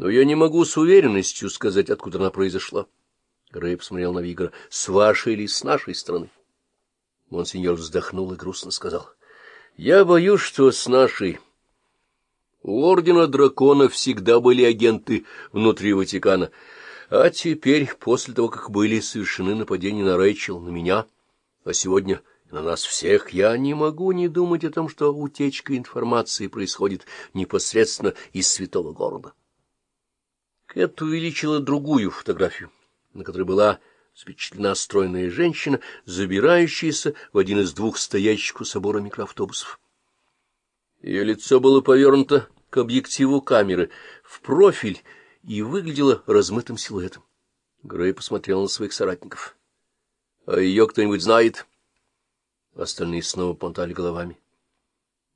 Но я не могу с уверенностью сказать, откуда она произошла. Грей посмотрел на Вигора. — С вашей или с нашей стороны? Монсеньор вздохнул и грустно сказал. — Я боюсь, что с нашей. У Ордена Дракона всегда были агенты внутри Ватикана. А теперь, после того, как были совершены нападения на Рэйчел, на меня, а сегодня на нас всех, я не могу не думать о том, что утечка информации происходит непосредственно из святого города. Кэт увеличила другую фотографию, на которой была впечатлена стройная женщина, забирающаяся в один из двух стоящих у собора микроавтобусов. Ее лицо было повернуто к объективу камеры в профиль и выглядело размытым силуэтом. Грей посмотрел на своих соратников. — А ее кто-нибудь знает? Остальные снова понтали головами.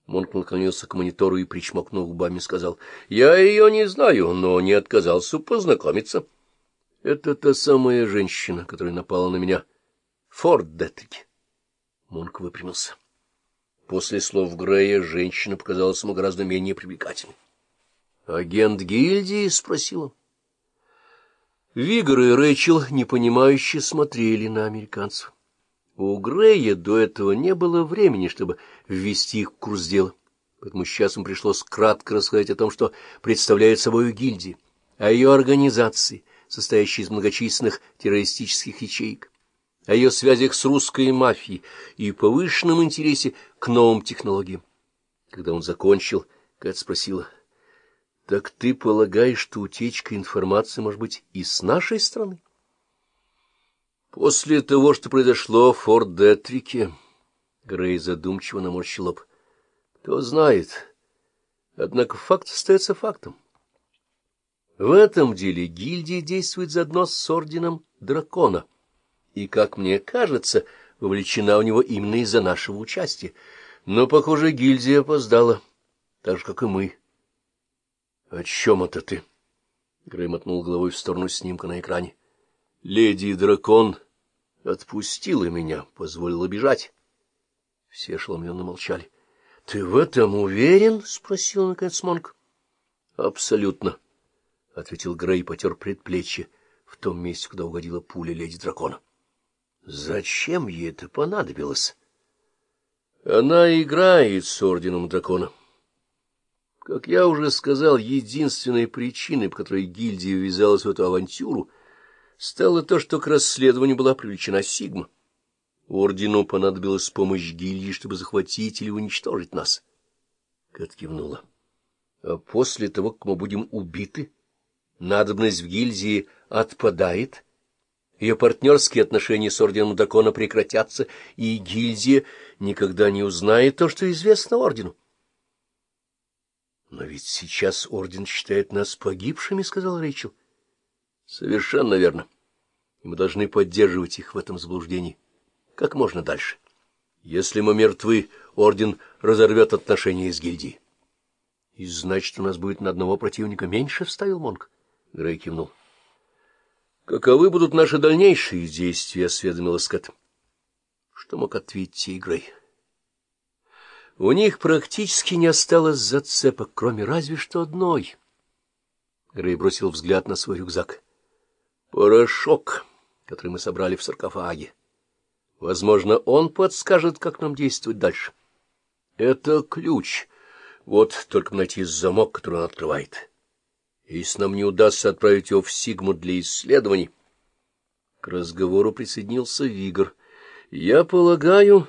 Монк наклонился к монитору и, причмокнув губами, сказал, — Я ее не знаю, но не отказался познакомиться. — Это та самая женщина, которая напала на меня. Форд Детрик. Монк выпрямился. После слов Грея женщина показалась ему гораздо менее привлекательной. — Агент гильдии? — спросил он. Вигор и Рэйчел непонимающе смотрели на американцев. У Грея до этого не было времени, чтобы ввести их в курс дела, поэтому сейчас им пришлось кратко рассказать о том, что представляет собой гильдия, о ее организации, состоящей из многочисленных террористических ячеек, о ее связях с русской мафией и повышенном интересе к новым технологиям. Когда он закончил, Кэт спросила, — Так ты полагаешь, что утечка информации может быть и с нашей страны? После того, что произошло в Форт Детрике, Грей задумчиво наморщил лоб. Кто знает. Однако факт остается фактом. В этом деле гильдия действует заодно с орденом дракона, и, как мне кажется, вовлечена в него именно из-за нашего участия. Но, похоже, гильдия опоздала, так же, как и мы. — О чем это ты? — Грей мотнул головой в сторону снимка на экране. — Леди дракон отпустила меня, позволила бежать. Все ошеломленно молчали. — Ты в этом уверен? — спросил наконец Монк. — Абсолютно, — ответил Грей потер предплечье в том месте, куда угодила пуля леди дракона. — Зачем ей это понадобилось? — Она играет с орденом дракона. Как я уже сказал, единственной причиной, по которой гильдия ввязалась в эту авантюру — стало то, что к расследованию была привлечена Сигма. Ордену понадобилась помощь гильдии, чтобы захватить или уничтожить нас. Кэт кивнула. А после того, как мы будем убиты, надобность в гильдии отпадает, ее партнерские отношения с Орденом Дракона прекратятся, и гильдия никогда не узнает то, что известно Ордену. — Но ведь сейчас Орден считает нас погибшими, — сказал Рэйчел. — Совершенно верно и мы должны поддерживать их в этом заблуждении как можно дальше. Если мы мертвы, орден разорвет отношения с гильдией. — И значит, у нас будет на одного противника меньше, — вставил Монг. Грей кивнул. — Каковы будут наши дальнейшие действия? — осведомил Скотт. Что мог ответить и Грей? У них практически не осталось зацепок, кроме разве что одной. Грей бросил взгляд на свой рюкзак. — Порошок который мы собрали в саркофаге. Возможно, он подскажет, как нам действовать дальше. Это ключ. Вот только найти замок, который он открывает. Если нам не удастся отправить его в Сигму для исследований... К разговору присоединился Вигр. Я полагаю,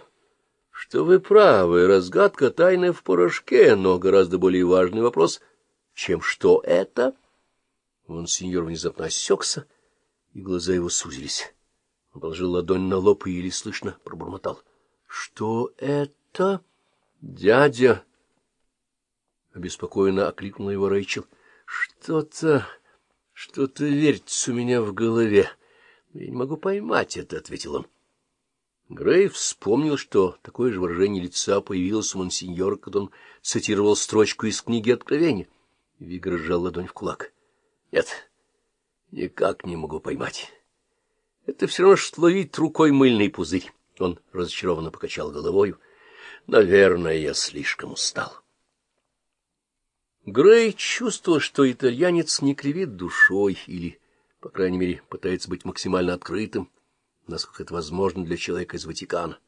что вы правы. Разгадка тайны в порошке, но гораздо более важный вопрос, чем что это? Он, сеньор, внезапно осекся и глаза его сузились. Он положил ладонь на лоб и еле слышно пробормотал. — Что это? — Дядя! — обеспокоенно окликнула его Рэйчел. — Что-то... что-то вертится у меня в голове. — Я не могу поймать это, — ответил он. Грей вспомнил, что такое же выражение лица появилось у монсеньора, когда он цитировал строчку из книги Откровения. Вигр сжал ладонь в кулак. — Нет, Никак не могу поймать. Это все равно, что ловить рукой мыльный пузырь. Он разочарованно покачал головою. Наверное, я слишком устал. Грей чувствовал, что итальянец не кривит душой или, по крайней мере, пытается быть максимально открытым, насколько это возможно для человека из Ватикана.